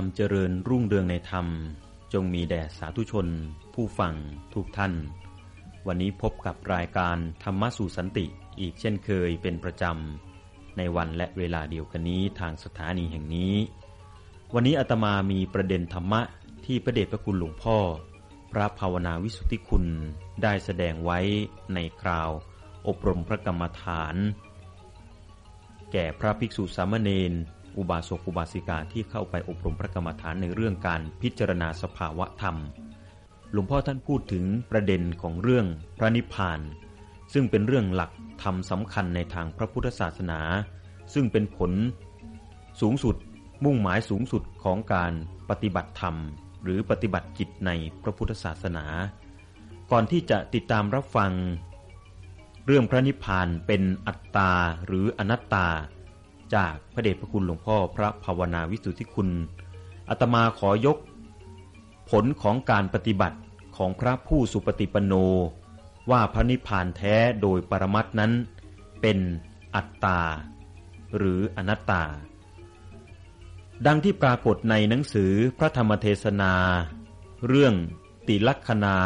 ความเจริญรุ่งเรืองในธรรม จงมีแด่สาธุชน ผู้ฟังทุกท่าน วันนี้พบกับรายการธรรมสู่สันติอีกเช่นเคยเป็นประจำ ในวันและเวลาเดียวกันนี้ทางสถานีแห่งนี้ วันนี้อาตมามีประเด็นธรรมะที่พระเดชพระคุณหลวงพ่อ พระภาวนาวิสุทธิคุณได้แสดงไว้ในคราว อบรมพระกรรมฐาน แก่พระภิกษุสามเณร อุบาสกอุบาสิกาที่เข้าไปอบรมพระกรรมฐานในเรื่องการพิจารณาสภาวะธรรม หลวงพ่อท่านพูดถึงประเด็นของเรื่องพระนิพพาน ซึ่งเป็นเรื่องหลักธรรมสำคัญในทางพระพุทธศาสนา ซึ่งเป็นผลสูงสุดมุ่งหมายสูงสุดของการปฏิบัติธรรม หรือปฏิบัติจิตในพระพุทธศาสนา ก่อนที่จะติดตามรับฟัง เรื่องพระนิพพานเป็นอัตตาหรืออนัตตา จากพระเดชพระคุณหลวงพ่อพระภาวนาวิสุทธิคุณอาตมาขอยก ผลของการปฏิบัติของพระผู้สุปฏิปันโน ว่าพระนิพพานแท้โดยปรมัตถนั้น เป็นอัตตา หรืออนัตตา ดังที่ปรากฏในหนังสือพระธรรมเทศนา เรื่องติลักษณา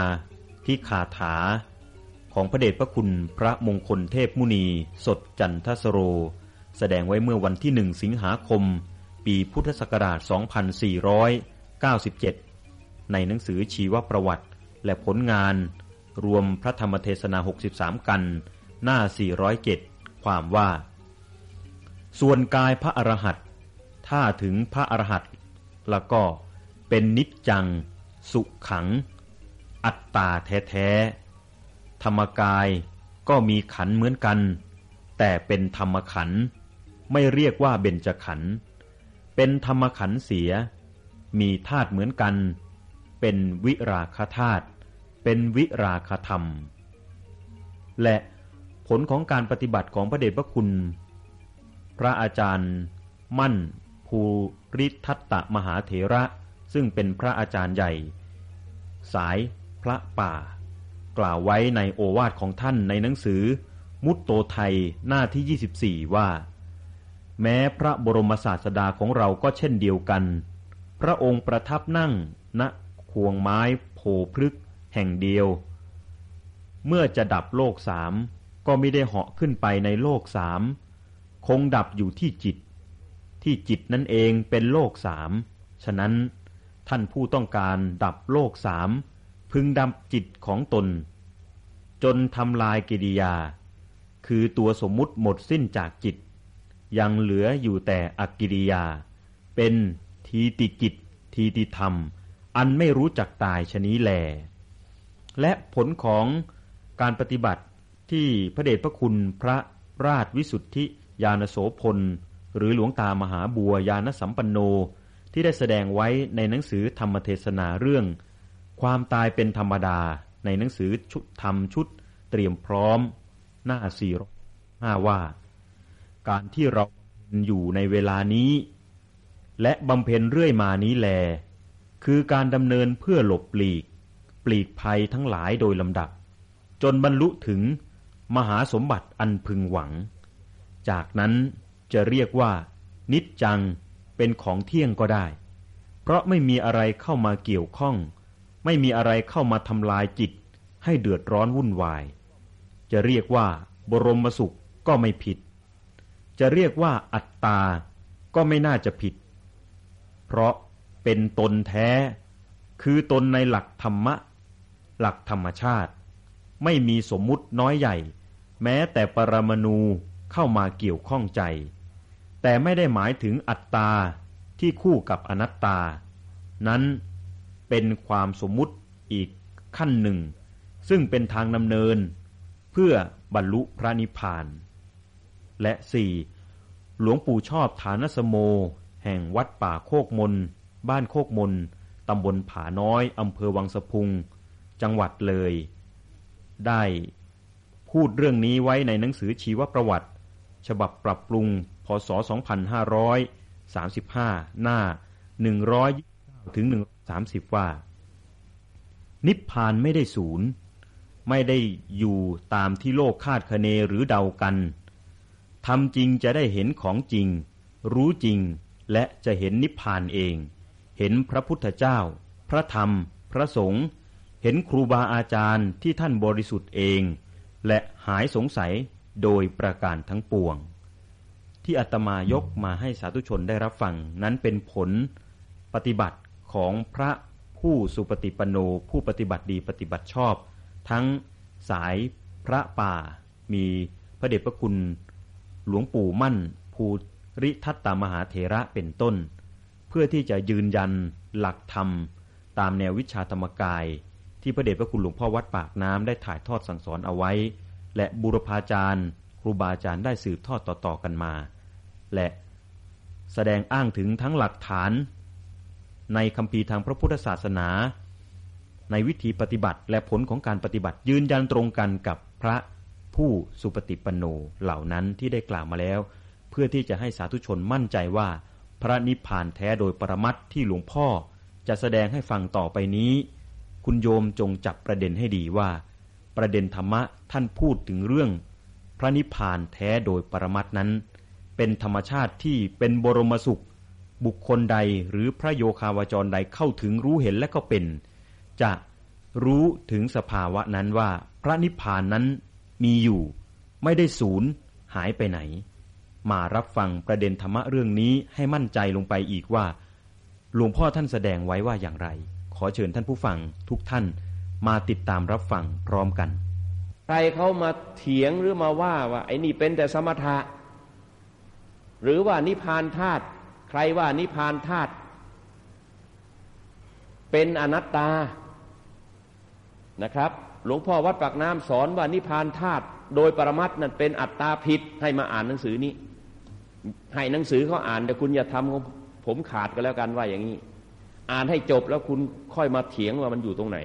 ที่คาถา ของพระเดชพระคุณพระมงคลเทพมุนีสดจันทสโร แสดงไว้เมื่อวันที่หนึ่งสิงหาคม ปีพุทธศักราช 2497 ในหนังสือชีวประวัติและผลงาน รวมพระธรรมเทศนา 63 กัน หน้า 407 ความว่า ส่วนกายพระอรหันต์ถ้าถึงพระอรหันต์แล้วก็เป็นนิจจัง สุขขัง อัตตาแท้ๆธรรมกายก็มีขันเหมือนกัน แต่เป็นธรรมขัน ไม่เรียกว่าเบญจขันธ์เป็นธรรมขันธ์เสีย มีธาตุเหมือนกัน เป็นวิราคธาตุเป็นวิราคธรรม และผลของการปฏิบัติของพระเดชพระคุณ พระอาจารย์ มั่น ภูริทัตตมหาเถระ ซึ่งเป็นพระอาจารย์ใหญ่ สายพระป่า กล่าวไว้ในโอวาทของท่านในหนังสือ มุตโตไทยหน้าที่ 24 ว่า แม้พระบรมศาสดาของเราก็เช่นเดียวกัน พระองค์ประทับนั่งณควงไม้โพพฤกแห่งเดียว เมื่อจะดับโลกสามก็ไม่ได้เหาะขึ้นไปในโลกสามคงดับอยู่ที่จิต ที่จิตนั่นเองเป็นโลกสามฉะนั้นท่านผู้ต้องการดับโลกสามพึงดับจิตของตน จนทำลายกิริยา คือตัวสมมุติหมดสิ้นจากจิต ยังเหลืออยู่แต่อกิริยา เป็นทีติจิต ทีติธรรม อันไม่รู้จักตายชนี้แล และผลของการปฏิบัติที่พระเดชพระคุณพระราชวิสุทธิยานโสพล หรือหลวงตามหาบัวยานสัมปันโนที่ได้แสดงไว้ในหนังสือธรรมเทศนาเรื่อง ความตายเป็นธรรมดาในหนังสือชุดธรรมชุดเตรียมพร้อม หน้าสี่ห้าว่า การที่เราอยู่ในเวลานี้ และบำเพ็ญเรื่อยมานี้แล คือการดำเนินเพื่อหลบปลีก ปลีกภัยทั้งหลายโดยลำดับ จนบรรลุถึงมหาสมบัติอันพึงหวัง จากนั้นจะเรียกว่า นิจจังเป็นของเที่ยงก็ได้ เพราะไม่มีอะไรเข้ามาเกี่ยวข้อง ไม่มีอะไรเข้ามาทำลายจิตให้เดือดร้อนวุ่นวาย จะเรียกว่า บรมสุขก็ไม่ผิด จะเรียกว่าอัตตา ก็ไม่น่าจะผิด เพราะเป็นตนแท้ คือตนในหลักธรรมะ หลักธรรมชาติ ไม่มีสมมุติน้อยใหญ่ แม้แต่ปรมาณูเข้ามาเกี่ยวข้องใจ แต่ไม่ได้หมายถึงอัตตาที่คู่กับอนัตตา นั้นเป็นความสมมุติอีกขั้นหนึ่ง ซึ่งเป็นทางดำเนิน เพื่อบรรลุพระนิพพาน และสี่หลวงปู่ชอบฐานสโม แห่งวัดป่าโคกมน บ้านโคกมน ตำบลผาน้อยอำเภอวังสะพุง จังหวัดเลย ได้พูดเรื่องนี้ไว้ในหนังสือชีวประวัติ ฉบับปรับปรุง พศ 2535 หน้า 100ถึง130 ว่า นิพพานไม่ได้ศูนย์ ไม่ได้อยู่ตามที่โลกคาดคะเนหรือเดากัน ทำจริงจะได้เห็นของจริง รู้จริงและจะเห็นนิพพานเอง เห็นพระพุทธเจ้า พระธรรม พระสงฆ์เห็นครูบาอาจารย์ที่ท่านบริสุทธิ์เอง และหายสงสัยโดยประการทั้งปวง ที่อาตมายกมาให้สาธุชนได้รับฟังนั้นเป็นผลปฏิบัติของพระผู้สุปฏิปโนผู้ปฏิบัติดีปฏิบัติชอบ ทั้งสายพระป่า มีพระเดชพระคุณ หลวงปู่มั่น ภูริทัตตามหาเถระเป็นต้น เพื่อที่จะยืนยันหลักธรรม ตามแนววิชาธรรมกาย ที่พระเดชพระคุณหลวงพ่อวัดปากน้ำได้ถ่ายทอดสั่งสอนเอาไว้ และบุรพาจารย์ ครูบาอาจารย์ได้สืบทอดต่อๆกันมา และแสดงอ้างถึงทั้งหลักฐาน ในคำพีทางพระพุทธศาสนา ในวิธีปฏิบัติและผลของการปฏิบัติยืนยันตรงกันกับพระ ผู้สุปฏิปันโนเหล่านั้นที่ได้กล่าวมาแล้ว เพื่อที่จะให้สาธุชนมั่นใจว่า พระนิพพานแท้โดยปรมัตที่หลวงพ่อจะแสดงให้ฟังต่อไปนี้ คุณโยมจงจับประเด็นให้ดีว่า ประเด็นธรรมะท่านพูดถึงเรื่อง พระนิพพานแท้โดยปรมัตนั้น เป็นธรรมชาติที่เป็นบรมสุข บุคคลใดหรือพระโยคาวจรใดเข้าถึงรู้เห็นและก็เป็น จะรู้ถึงสภาวะนั้นว่า พระนิพพานนั้น มีอยู่ ไม่ได้สูญหายไปไหน มารับฟังประเด็นธรรมะเรื่องนี้ให้มั่นใจลงไปอีกว่า หลวงพ่อท่านแสดงไว้ว่าอย่างไร ขอเชิญท่านผู้ฟังทุกท่านมาติดตามรับฟังพร้อมกัน ใครเขามาเถียงหรือมาว่าว่า ไอ้นี่เป็นแต่สมถะ หรือว่านิพานธาตุใครว่านิพานธาตุเป็นอนัตตานะครับ หลวงพ่อวัดปากน้ำสอนว่านิพานธาตุโดยปรมัตนั้นเป็นอัตตาผิดให้มาอ่านหนังสือนี้ ให้หนังสือเขาอ่านแต่คุณอย่าทำของผมขาดก็แล้วกันว่าอย่างนี้ อ่านให้จบแล้วคุณค่อยมาเถียงว่ามันอยู่ตรงไหน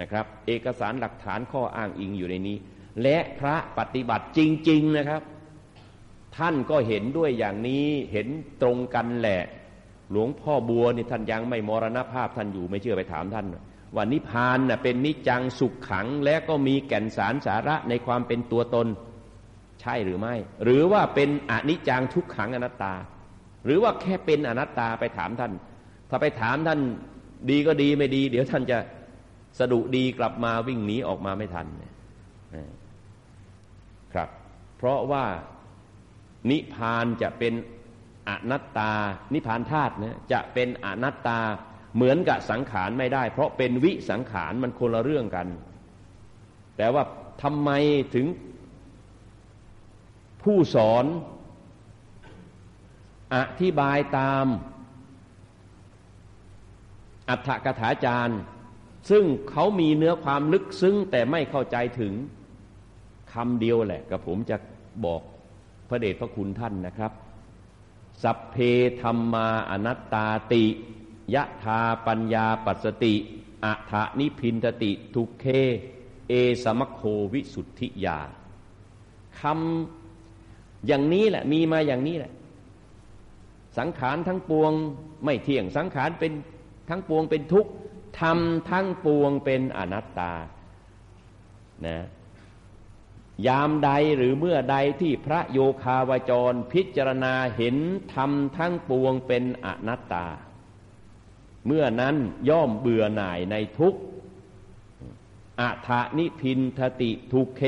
นะครับ เอกสารหลักฐานข้ออ้างอิงอยู่ในนี้ และพระปฏิบัติจริง ๆนะครับ ท่านก็เห็นด้วยอย่างนี้เห็นตรงกันแหละ หลวงพ่อบัวนี่ท่านยังไม่มรณภาพท่านอยู่ไม่เชื่อไปถามท่าน ว่านิพานน่ะเป็นนิจังสุขขัง และก็มีแก่นสารสาระในความเป็นตัวตน ใช่หรือไม่ หรือว่าเป็นอนิจังทุกขังอนัตตา หรือว่าแค่เป็นอนัตตาไปถามท่าน ถ้าไปถามท่านดีก็ดีไม่ดี เดี๋ยวท่านจะสะดุดีกลับมาวิ่งหนีออกมาไม่ทันครับ เพราะว่านิพานจะเป็นอนัตตา นิพานธาตุนะจะเป็นอนัตตา เหมือนกับสังขารไม่ได้ เพราะเป็นวิสังขารมันคนละเรื่องกัน แต่ว่าทำไมถึงผู้สอนอธิบายตาม อัฏฐกถาจารย์ ซึ่งเขามีเนื้อความลึกซึ้งแต่ไม่เข้าใจถึงคำเดียวแหละกับผมจะบอกพระเดชพระคุณท่านนะครับ สัพเพธรรมาอนัตตาติ ยะธาปัญญาปัสติอัฐานิพินตติทุเค เอสมโควิสุทธิยาคำอย่างนี้แหละ มีมาอย่างนี้แหละ สังขารทั้งปวงไม่เที่ยงสังขารเป็นทั้งปวงเป็นทุกข์ทำทั้งปวงเป็นอนัตตานะยามใดหรือเมื่อใดที่พระโยคาวจรพิจารณาเห็นทำทั้งปวงเป็นอนัตตา เมื่อนั้นย่อมเบื่อหน่ายในทุกอัฐานิพินทติทุเค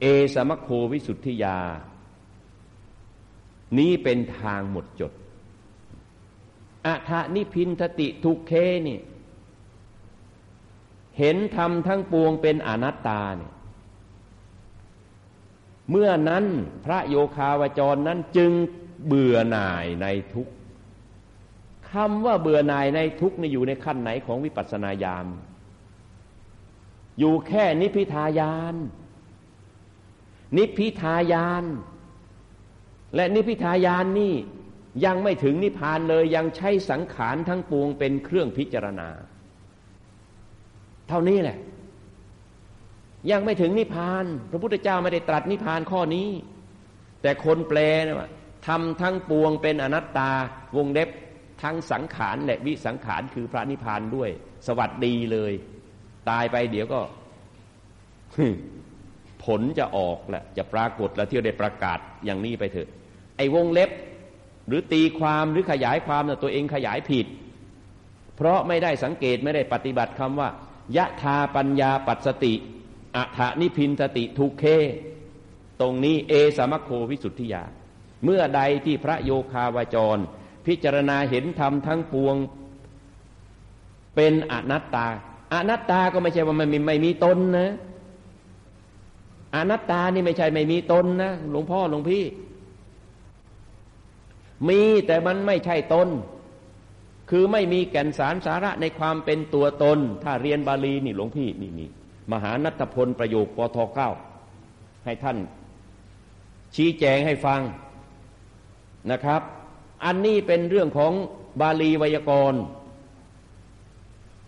เอสมโควิสุทธิยา นี้เป็นทางหมดจดอัฐานิพินทติทุเคนี่เห็นธรรมทั้งปวงเป็นอนัตตาเนี่ยเมื่อนั้นพระโยคาวจรนั้นจึง เบื่อหน่ายในทุกคำว่าเบื่อหน่ายในทุกนี่อยู่ในขั้นไหนของวิปัสสนาญาณอยู่แค่นิพิทายาน นิพิทายาน และนิพิทายานนี่ยังไม่ถึงนิพพานเลยยังใช้สังขารทั้งปวงเป็นเครื่องพิจารณา เท่านี้แหละ ยังไม่ถึงนิพพาน พระพุทธเจ้าไม่ได้ตรัสนิพพานข้อนี้ แต่คนแปลนะว่า ทำทั้งปวงเป็นอนัตตาวงเล็บทั้งสังขารและวิสังขารคือพระนิพพานด้วย สวัสดีเลย ตายไปเดี๋ยวก็ผลจะออกแหละจะปรากฏแล้วที่ได้ประกาศอย่างนี้ไปเถอะ ไอ้วงเล็บ หรือตีความหรือขยายความน่ะตัวเองขยายผิด เพราะไม่ได้สังเกตไม่ได้ปฏิบัติคำว่ายะทาปัญญาปัสสติอัฐนิพินสติทุเค ตรงนี้เอสามโควิสุทธิยา เมื่อใดที่พระโยคาวาจร พิจารณาเห็นธรรมทั้งปวงเป็นอนัตตา อนัตตาก็ไม่ใช่ว่ามันไม่มีตนนะ อนัตตานี่ไม่ใช่ไม่มีตนนะหลวงพ่อหลวงพี่ มีแต่มันไม่ใช่ตนคือไม่มีแก่นสารสาระในความเป็นตัวตน ถ้าเรียนบาลีนี่หลวงพี่นี่นี่มหานัตพลประโยคปทเก้าให้ท่านชี้แจงให้ฟัง นะครับ อันนี้เป็นเรื่องของบาลีไวยากรณ์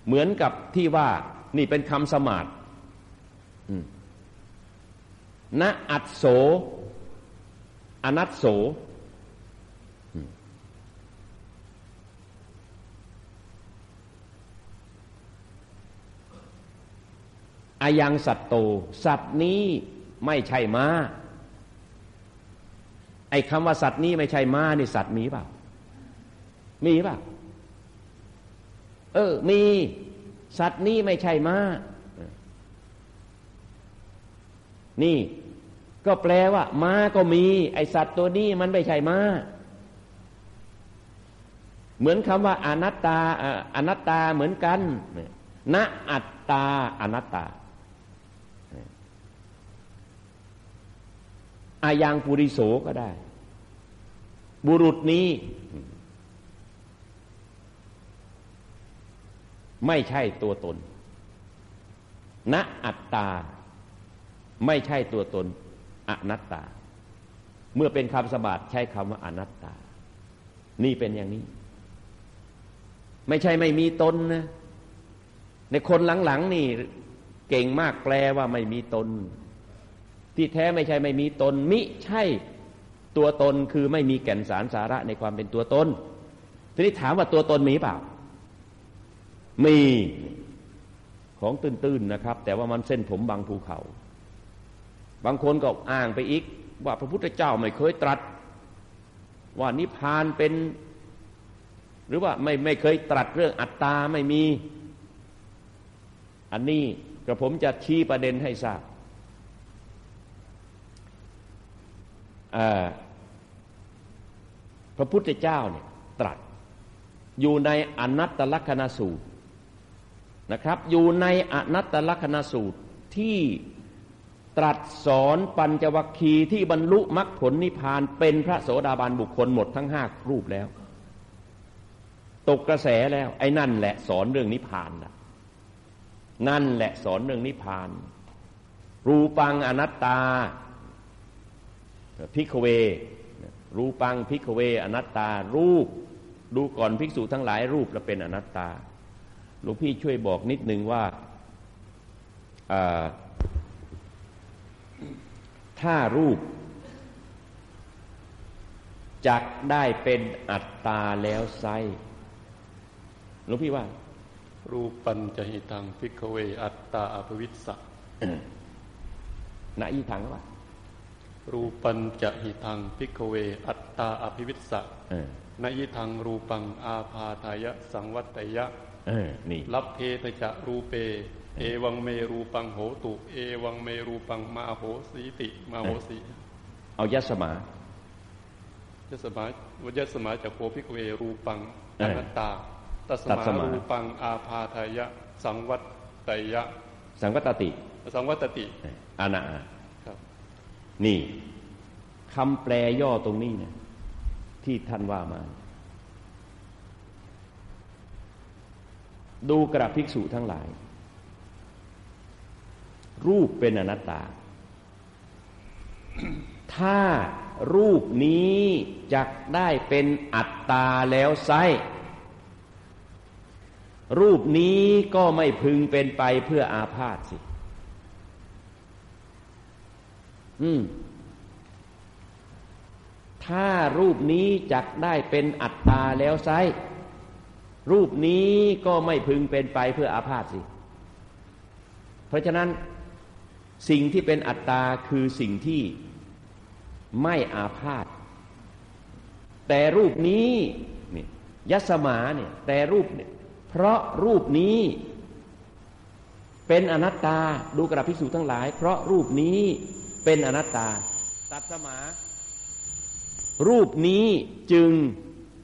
เหมือนกับที่ว่านี่เป็นคำสมาดณอัตโสอนัตโสอายังสัตโต สัตว์นี้ไม่ใช่ม้า ไอ้คำว่าสัตว์นี้ไม่ใช่ม้านี่สัตว์มีเปล่า มีเปล่า เออ มี สัตว์นี้ไม่ใช่ม้า นี่ ก็แปลว่า ม้าก็มี ไอสัตว์ตัวนี้มันไม่ใช่ม้า เหมือนคำว่าอนัตตาอนัตตาเหมือนกันณอัตตาอนัตตา อายังปุริโสก็ได้ บุรุษนี้ ไม่ใช่ตัวตน ณอัตตา ไม่ใช่ตัวตน อนัตตา เมื่อเป็นคำสบัดใช้คำว่าอนัตตา นี่เป็นอย่างนี้ ไม่ใช่ไม่มีตนนะ ในคนหลังๆนี่ เก่งมากแปลว่าไม่มีตน ที่แท้ไม่ใช่ไม่มีตน มิใช่ตัวตนคือไม่มีแก่นสารสาระในความเป็นตัวตนทีนี้ถามว่าตัวตนมีเปล่า มีของตื้นๆนะครับ แต่ว่ามันเส้นผมบางภูเขา บางคนก็อ้างไปอีก ว่าพระพุทธเจ้าไม่เคยตรัส ว่านิพพานเป็น หรือว่าไม่ไม่เคยตรัสเรื่องอัตตาไม่มี อันนี้กระผมจะชี้ประเด็นให้ทราบ พระพุทธเจ้าเนี่ยตรัสอยู่ในอนัตตลกนสูตรนะครับ อยู่ในอนัตตลกนสูตรที่ตรัสสอนปัญจวัคคีย์ที่บรรลุมรรคผลนิพพานเป็นพระโสดาบันบุคคลหมดทั้งห้ารูปแล้ว ตกกระแสแล้ว ไอ้นั่นแหละสอนเรื่องนิพพานนะนั่นแหละสอนเรื่องนิพพาน รูปังอนัตตา ภิกขะเว รูปัง ภิกขะเว อนัตตา รูป ดูก่อนภิกษุทั้งหลายรูปแล้วเป็นอนัตตา หลวงพี่ช่วยบอกนิดนึงว่าถ้ารูปจักได้เป็นอัตตาแล้วไซหลวงพี่ว่า รูปัญจะหิทัง ภิกขะเว อัตตา อะภะวิสสะไหนอีทางว่า รูปัญจะหิทังพิกเว อัตตาอภิวิสสะนยิทังรูปังอาพาทายะ สังวัตยะนี่รับเพทจะรูเป เอวังเมรูปังโหตุ เอวังเมรูปังมาโหสีติ มาโหสีเอายัสมายัสมาวัสมาจากโคพิกเวรูปังอนัตตาตัสมารูปังอาพาทายะ สังวัตยะ สังวัตติ สังวัตติอานา นี่คำแปลย่อตรงนี้เนี่ยที่ท่านว่ามา ดูกระภิกษุทั้งหลาย รูปเป็นอนัตตา ถ้ารูปนี้จะได้เป็นอัตตาแล้วไซรูปนี้ก็ไม่พึงเป็นไปเพื่ออาพาธสิ อืม ถ้ารูปนี้จักได้เป็นอัตตาแล้วไซรูปนี้ก็ไม่พึงเป็นไปเพื่ออาพาธสิ เพราะฉะนั้นสิ่งที่เป็นอัตตาคือสิ่งที่ไม่อาพาธแต่รูปนี้นี่ยัสมาเนี่ยแต่รูปเนี่ยเพราะรูปนี้เป็นอนัตตาดูกระพิสูจทั้งหลาย เพราะรูปนี้ เป็นอนัตตา ตัดสมา รูปนี้จึง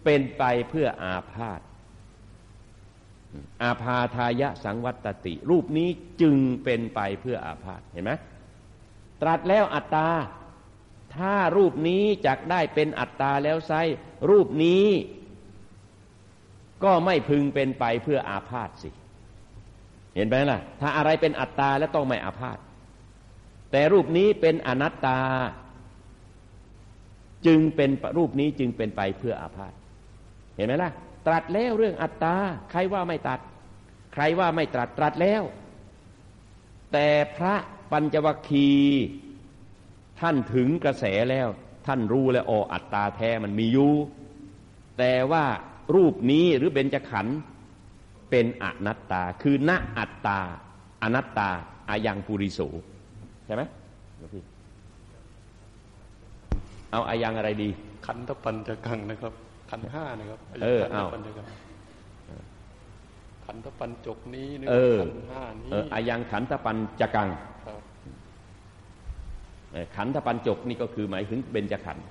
เป็นไปเพื่ออาพาธอาพาทายะสังวัตติ รูปนี้จึงเป็นไปเพื่ออาพาธเห็นไหมตรัสแล้วอัตตา ถ้ารูปนี้จักได้เป็นอัตตาแล้วไซรูปนี้ ก็ไม่พึงเป็นไปเพื่ออาพาธสิ เห็นไหมล่ะ ถ้าอะไรเป็นอัตตาแล้วต้องไม่อาพาธ แต่รูปนี้เป็นอนัตตา จึงเป็นรูปนี้จึงเป็นไปเพื่ออาพาธเห็นไหมล่ะ ตรัสแล้วเรื่องอัตตา ใครว่าไม่ตัดใครว่าไม่ตรัสตรัสแล้ว แต่พระปัญจวัคคีท่านถึงกระแสแล้ว ท่านรู้แล้วอ๋ออัตตาแท้มันมีอยู่แต่ว่ารูปนี้หรือเบญจขันธ์เป็นอนัตตา คือณอัตตา อนัตตาอายังปุริโส ใช่ไหมเอาอายังอะไรดี ขันธปัญจกังนะครับ ขันห้านะครับเออเอาขันธปัญจกนี้เออขันห้านี้อายังขันธปัญจกังขันธปัญจกนี่ก็คือหมายถึงเบญจขันธ์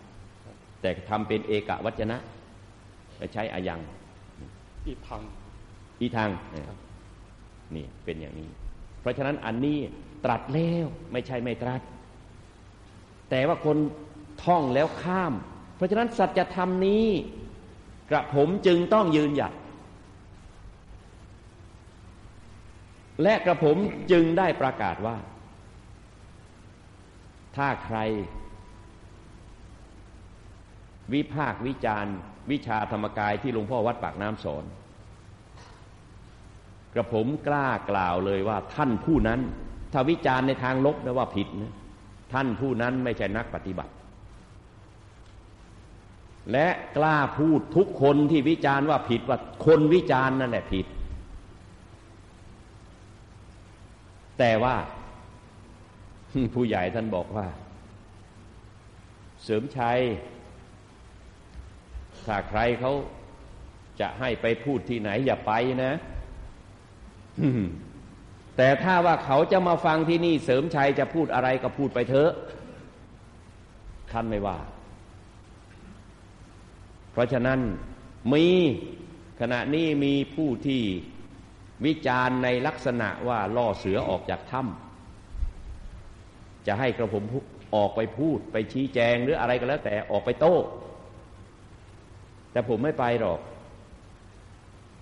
แต่ทำเป็นเอกวัจนะใช้อายังอีทังอีทางนี่เป็นอย่างนี้ เพราะฉะนั้นอันนี้ ตรัสแล้วไม่ใช่ไม่ตรัส แต่ว่าคนท่องแล้วข้าม เพราะฉะนั้นสัจธรรมนี้กระผมจึงต้องยืนหยัด และกระผมจึงได้ประกาศว่า ถ้าใคร วิพากวิจารณ์ วิชาธรรมกายที่หลวงพ่อวัดปากน้ำสอน กระผมกล้ากล่าวเลยว่าท่านผู้นั้น ถ้าวิจารณ์ในทางลบนะว่าผิดนะท่านผู้นั้นไม่ใช่นักปฏิบัติ และกล้าพูดทุกคนที่วิจารณ์ว่าผิดว่าคนวิจารณ์นั่นแหละผิด แต่ว่าผู้ใหญ่ท่านบอกว่า เสริมชัย ถ้าใครเขาจะให้ไปพูดที่ไหนอย่าไปนะ แต่ถ้าว่าเขาจะมาฟังที่นี่เสริมชัยจะพูดอะไรก็พูดไปเถอะท่านไม่ว่า เพราะฉะนั้นมีขณะนี้มีผู้ที่วิจารณ์ในลักษณะว่าล่อเสือออกจากถ้ำจะให้กระผมออกไปพูดไปชี้แจงหรืออะไรก็แล้ว แต่ออกไปโต้แต่ผมไม่ไปหรอก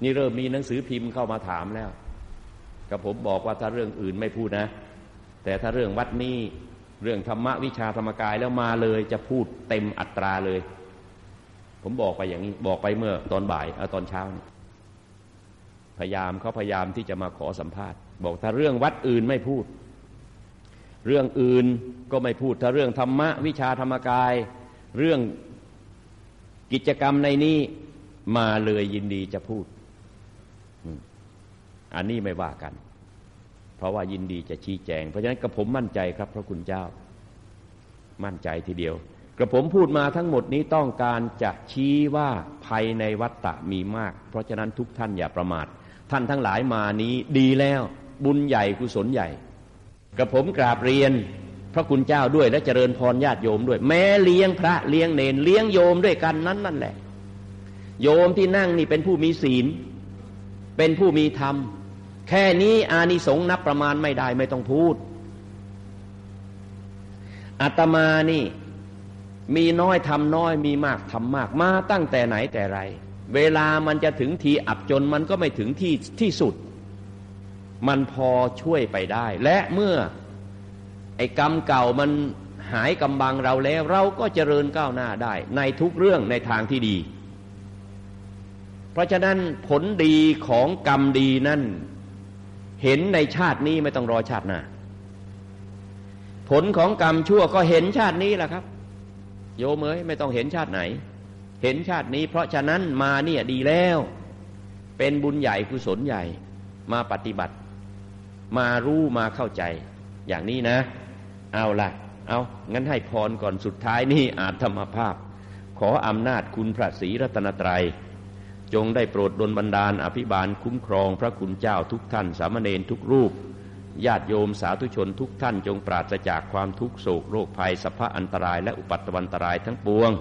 นี่เริ่มมีหนังสือพิมพ์เข้ามาถามแล้ว กับผมบอกว่าถ้าเรื่องอื่นไม่พูดนะ แต่ถ้าเรื่องวัดนี้เรื่องธรรมวิชาธรรมกายแล้วมาเลยจะพูดเต็มอัตราเลย ผมบอกไปอย่างนี้บอกไปเมื่อตอนบ่ายเอาตอนเช้าพยายามเขาพยายามที่จะมาขอสัมภาษณ์ บอกถ้าเรื่องวัดอื่นไม่พูด เรื่องอื่นก็ไม่พูด ถ้าเรื่องธรรมะวิชาธรรมกาย เรื่องกิจกรรมในนี้มาเลยยินดีจะพูด อันนี้ไม่ว่ากัน เพราะว่ายินดีจะชี้แจง เพราะฉะนั้นกระผมมั่นใจครับ พระคุณเจ้า มั่นใจทีเดียว กระผมพูดมาทั้งหมดนี้ต้องการจะชี้ว่าภัยในวัฏฏะมีมาก เพราะฉะนั้นทุกท่านอย่าประมาท ท่านทั้งหลายมานี้ดีแล้ว บุญใหญ่กุศลใหญ่ กระผมกราบเรียนพระคุณเจ้าด้วยและเจริญพรญาติโยมด้วย แม้เลี้ยงพระเลี้ยงเนนเลี้ยงโยมด้วยกันนั้นนั่นแหละ โยมที่นั่งนี่เป็นผู้มีศีล เป็นผู้มีธรรม แค่นี้อานิสงส์นับประมาณไม่ได้ไม่ต้องพูดอาตมานี่มีน้อยทำน้อยมีมากทำมากมาตั้งแต่ไหนแต่ไร เวลามันจะถึงทีอับจนมันก็ไม่ถึงที่ที่สุด มันพอช่วยไปได้ และเมื่อไอ้กรรมเก่ามันหายกำบังเราแล้ว เราก็เจริญก้าวหน้าได้ ในทุกเรื่องในทางที่ดี เพราะฉะนั้นผลดีของกรรมดีนั่น เห็นในชาตินี้ไม่ต้องรอชาติหน้า ผลของกรรมชั่วก็เห็นชาตินี้แหละครับ โยมเอ้ยไม่ต้องเห็นชาติไหน เห็นชาตินี้ เพราะฉะนั้นมาเนี่ยดีแล้ว เป็นบุญใหญ่กุศลใหญ่มาปฏิบัติ มารู้มาเข้าใจ อย่างนี้นะ เอาละเอางั้นให้พรก่อนสุดท้ายนี่อาจธรรมภาพ ขออำนาจคุณพระศรีรัตนตรัย จงได้โปรดดลบันดาลอภิบาลคุ้มครองพระคุณเจ้าทุกท่าน สามเณรทุกรูป ญาติโยมสาธุชนทุกท่านจงปราศจากความทุกโศกโรคภัยสัพพะอันตรายและอุปัตตวันตรายทั้งปวง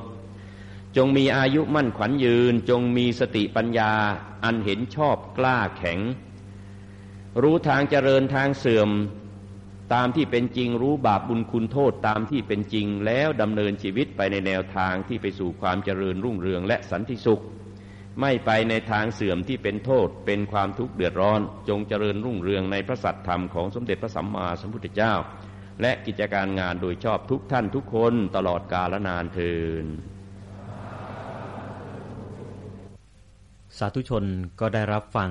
จงมีอายุมั่นขวัญยืน จงมีสติปัญญาอันเห็นชอบกล้าแข็ง รู้ทางเจริญทางเสื่อมตามที่เป็นจริงรู้บาปบุญคุณโทษตามที่เป็นจริงแล้วดำเนินชีวิตไปในแนวทางที่ไปสู่ความเจริญรุ่งเรืองและสันติสุข ไม่ไปในทางเสื่อมที่เป็นโทษ เป็นความทุกข์เดือดร้อน จงเจริญรุ่งเรืองในพระสัตธรรมของสมเด็จพระสัมมาสัมพุทธเจ้า และกิจการงานโดยชอบทุกท่านทุกคนตลอดกาลนานเทินสาธุชนก็ได้รับฟัง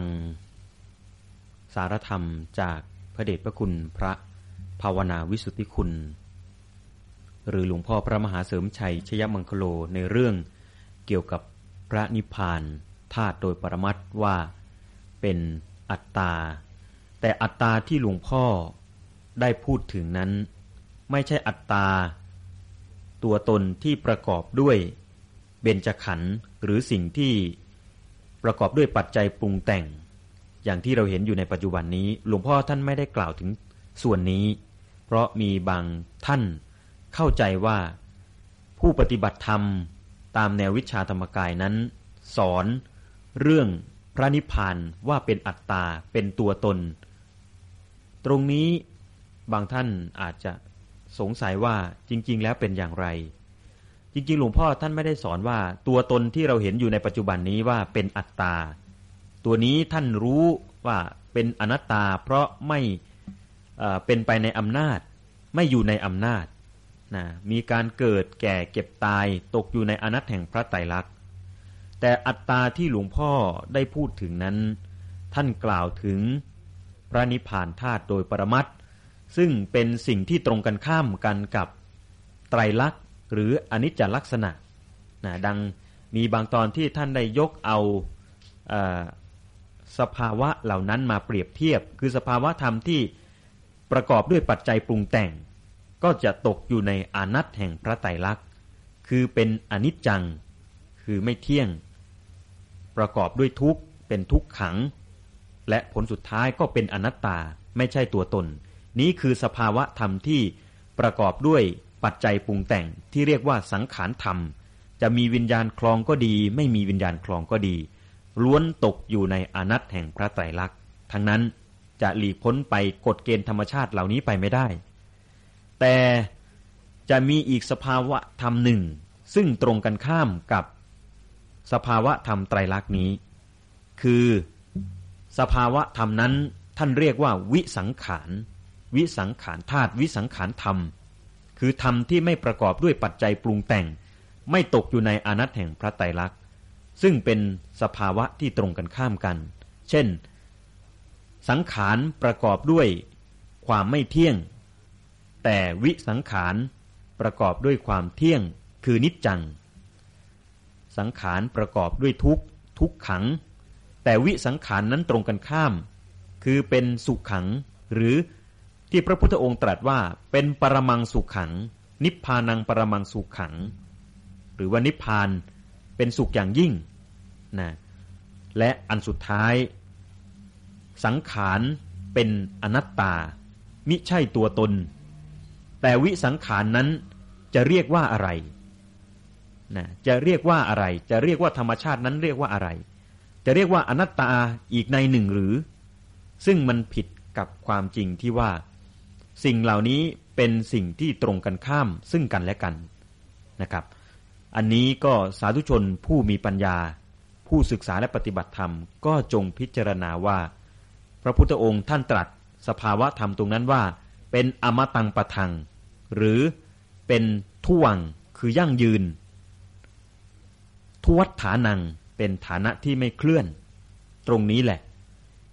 สารธรรมจากพระเดชพระคุณพระภาวนาวิสุทธิคุณ หรือหลวงพ่อพระมหาเสริมชัยชยมังคโลในเรื่องเกี่ยวกับ พระนิพพานธาตุโดยปรมัตว่าเป็นอัตตา แต่อัตตาที่หลวงพ่อได้พูดถึงนั้น ไม่ใช่อัตตา ตัวตนที่ประกอบด้วยเบญจขันธ์หรือสิ่งที่ประกอบด้วยปัจจัยปรุงแต่ง อย่างที่เราเห็นอยู่ในปัจจุบันนี้ หลวงพ่อท่านไม่ได้กล่าวถึงส่วนนี้ เพราะมีบางท่านเข้าใจว่าผู้ปฏิบัติธรรม ตามแนววิชาธรรมกายนั้น สอน เรื่องพระนิพพานว่าเป็นอัตตาเป็นตัวตน ตรงนี้บางท่านอาจจะสงสัยว่าจริง ๆ แล้วเป็นอย่างไร จริง ๆ หลวงพ่อท่านไม่ได้สอนว่าตัวตนที่เราเห็นอยู่ในปัจจุบันนี้ว่าเป็นอัตตา ตัวนี้ท่านรู้ว่าเป็นอนัตตาเพราะไม่เป็นไปในอำนาจ ไม่อยู่ในอำนาจ นะมีการเกิดแก่เก็บตายตกอยู่ในอนัตแห่งพระไตรลักษณ์แต่อัตตาที่หลวงพ่อได้พูดถึงนั้น ท่านกล่าวถึงพระนิพพานธาตุโดยปรมัตซึ่งเป็นสิ่งที่ตรงกันข้ามกันกับไตรลักษณ์หรืออนิจจลักษณะนะดังมีบางตอนที่ท่านได้ยกเอาสภาวะเหล่านั้นมาเปรียบเทียบ คือสภาวะธรรมที่ประกอบด้วยปัจจัยปรุงแต่ง ก็จะตกอยู่ในอนัตแห่งพระไตรลักษณ์ คือเป็นอนิจจัง คือไม่เที่ยง ประกอบด้วยทุกข์เป็นทุกขัง และผลสุดท้ายก็เป็นอนัตตาไม่ใช่ตัวตน นี้คือสภาวะธรรมที่ประกอบด้วยปัจจัยปรุงแต่งที่เรียกว่าสังขารธรรม จะมีวิญญาณคลองก็ดี ไม่มีวิญญาณคลองก็ดี ล้วนตกอยู่ในอนัตแห่งพระไตรลักษณ์ ทั้งนั้นจะหลีกพ้นไปกฎเกณฑ์ธรรมชาติเหล่านี้ไปไม่ได้ แต่จะมีอีกสภาวะธรรมหนึ่ง ซึ่งตรงกันข้ามกับสภาวะธรรมไตรลักษณ์นี้ คือสภาวะธรรมนั้นท่านเรียกว่าวิสังขาร วิสังขารธาตุวิสังขารธรรม คือธรรมที่ไม่ประกอบด้วยปัจจัยปรุงแต่ง ไม่ตกอยู่ในอนัตแห่งพระไตรลักษณ์ ซึ่งเป็นสภาวะที่ตรงกันข้ามกัน เช่น สังขารประกอบด้วยความไม่เที่ยง แต่วิสังขารประกอบด้วยความเที่ยงคือนิจจัง สังขารประกอบด้วยทุกทุกขัง แต่วิสังขารนั้นตรงกันข้าม คือเป็นสุขขัง หรือที่พระพุทธองค์ตรัสว่าเป็นปรมังสุขขัง นิพพานังปรมังสุขขัง หรือว่านิพพานเป็นสุขอย่างยิ่งนะและอันสุดท้าย สังขารเป็นอนัตตา มิใช่ตัวตน แต่วิสังขารนั้นจะเรียกว่าอะไรนะจะเรียกว่าอะไร จะเรียกว่าธรรมชาตินั้นเรียกว่าอะไร จะเรียกว่าอนัตตาอีกในหนึ่งหรือ ซึ่งมันผิดกับความจริงที่ว่า สิ่งเหล่านี้เป็นสิ่งที่ตรงกันข้ามซึ่งกันและกันนะครับ อันนี้ก็สาธุชนผู้มีปัญญา ผู้ศึกษาและปฏิบัติธรรม ก็จงพิจารณาว่า พระพุทธองค์ท่านตรัสสภาวะธรรมตรงนั้นว่า เป็นอมตังปะทัง หรือเป็นท่วงคือยั่งยืนทวัฏฐานังเป็นฐานะที่ไม่เคลื่อน ตรงนี้แหละ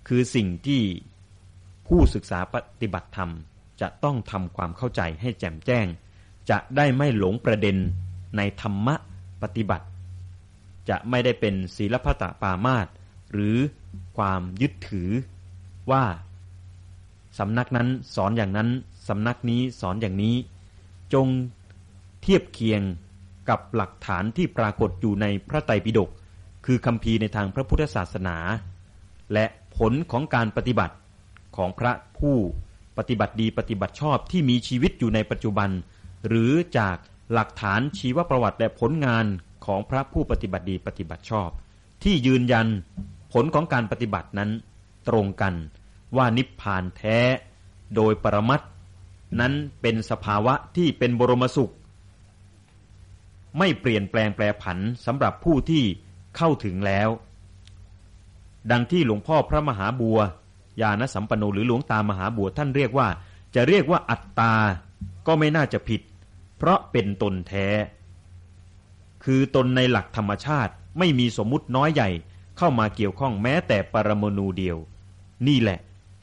คือสิ่งที่ผู้ศึกษาปฏิบัติธรรม จะต้องทำความเข้าใจให้แจ่มแจ้ง จะได้ไม่หลงประเด็นในธรรมะปฏิบัติ จะไม่ได้เป็นศีลพัตปามาตหรือความยึดถือว่า สำนักนั้นสอนอย่างนั้นสำนักนี้สอนอย่างนี้ จงเทียบเคียงกับหลักฐานที่ปรากฏอยู่ในพระไตรปิฎกคือคำพีในทางพระพุทธศาสนา และผลของการปฏิบัติของพระผู้ปฏิบัติดีปฏิบัติชอบที่มีชีวิตอยู่ในปัจจุบัน หรือจากหลักฐานชีวประวัติและผลงานของพระผู้ปฏิบัติดีปฏิบัติชอบ ที่ยืนยันผลของการปฏิบัตินั้นตรงกัน ว่านิพพานแท้ โดยปรมัตนั้นเป็นสภาวะที่เป็นบรมสุข ไม่เปลี่ยนแปลงแปรผันสำหรับผู้ที่เข้าถึงแล้ว ดังที่หลวงพ่อพระมหาบัวยานสัมปันโนหรือหลวงตามหาบัวท่านเรียกว่า จะเรียกว่าอัตตา ก็ไม่น่าจะผิด เพราะเป็นตนแท้ คือตนในหลักธรรมชาติไม่มีสมมุติน้อยใหญ่เข้ามาเกี่ยวข้องแม้แต่ปรมาณูเดียว นี่แหละ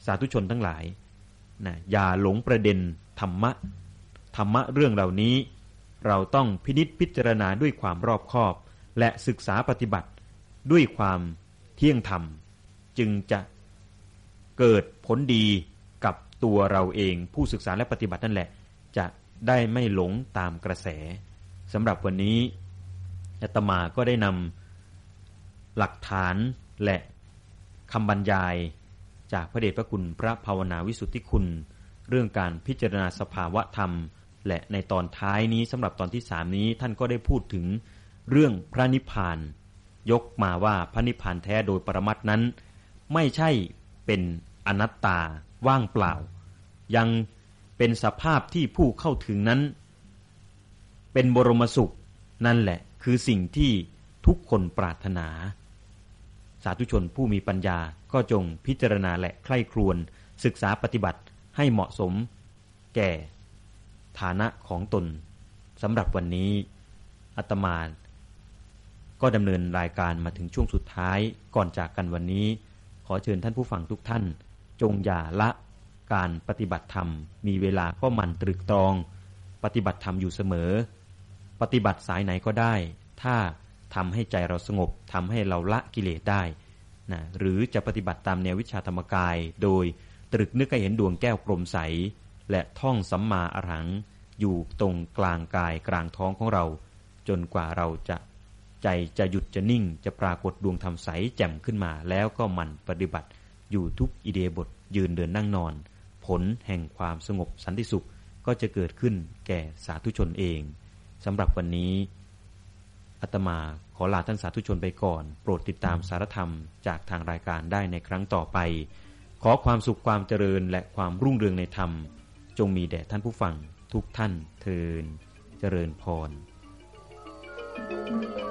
สาธุชนทั้งหลายนะอย่าหลงประเด็นธรรมะ ธรรมะเรื่องเหล่านี้ เราต้องพินิษพิจารณาด้วยความรอบคอบ และศึกษาปฏิบัติด้วยความเที่ยงธรรม จึงจะเกิดผลดีกับตัวเราเองผู้ศึกษาและปฏิบัตินั่นแหละ จะได้ไม่หลงตามกระแสสำหรับวันนี้อาตมาก็ได้นำหลักฐานและคำบรรยาย จากพระเดชพระคุณพระภาวนาวิสุทธิคุณ เรื่องการพิจารณาสภาวะธรรม และในตอนท้ายนี้สำหรับตอนที่สามนี้ท่านก็ได้พูดถึงเรื่องพระนิพพาน ยกมาว่าพระนิพพานแท้โดยปรมัตนั้น ไม่ใช่เป็นอนัตตาว่างเปล่า ยังเป็นสภาพที่ผู้เข้าถึงนั้น เป็นบรมสุขนั่นแหละคือสิ่งที่ทุกคนปรารถนาาธุชนผู้มีปัญญาก็จงพิจารณาและใคร่ครวญศึกษาปฏิบัติให้เหมาะสม แก่ ฐานะของตนสำหรับวันนี้อาตมาก็ดำเนินรายการมาถึงช่วงสุดท้ายก่อนจากกันวันนี้ ขอเชิญท่านผู้ฟังทุกท่าน จงอย่าละการปฏิบัติธรรม มีเวลาก็มันตรึกตรอง ปฏิบัติธรรมอยู่เสมอ ปฏิบัติสายไหนก็ได้ ถ้า ทำให้ใจเราสงบทำให้เราละกิเลสได้นะหรือจะปฏิบัติตามแนววิชาธรรมกาย โดยตรึกนึกให้เห็นดวงแก้วกลมใส และท่องสัมมาอรัง อยู่ตรงกลางกายกลางท้องของเรา จนกว่าเราจะใจจะหยุดจะนิ่งจะปรากฏดวงธรรมใสแจ่มขึ้นมา แล้วก็มันปฏิบัติอยู่ทุกอิเดียบทยืนเดินนั่งนอน ผลแห่งความสงบสันติสุขก็จะเกิดขึ้นแก่สาธุชนเองสำหรับวันนี้ อาตมาขอลาท่านสาธุชนไปก่อน โปรดติดตามสารธรรมจากทางรายการได้ในครั้งต่อไป ขอความสุขความเจริญและความรุ่งเรืองในธรรม จงมีแด่ท่านผู้ฟังทุกท่านเทินเจริญพร thank you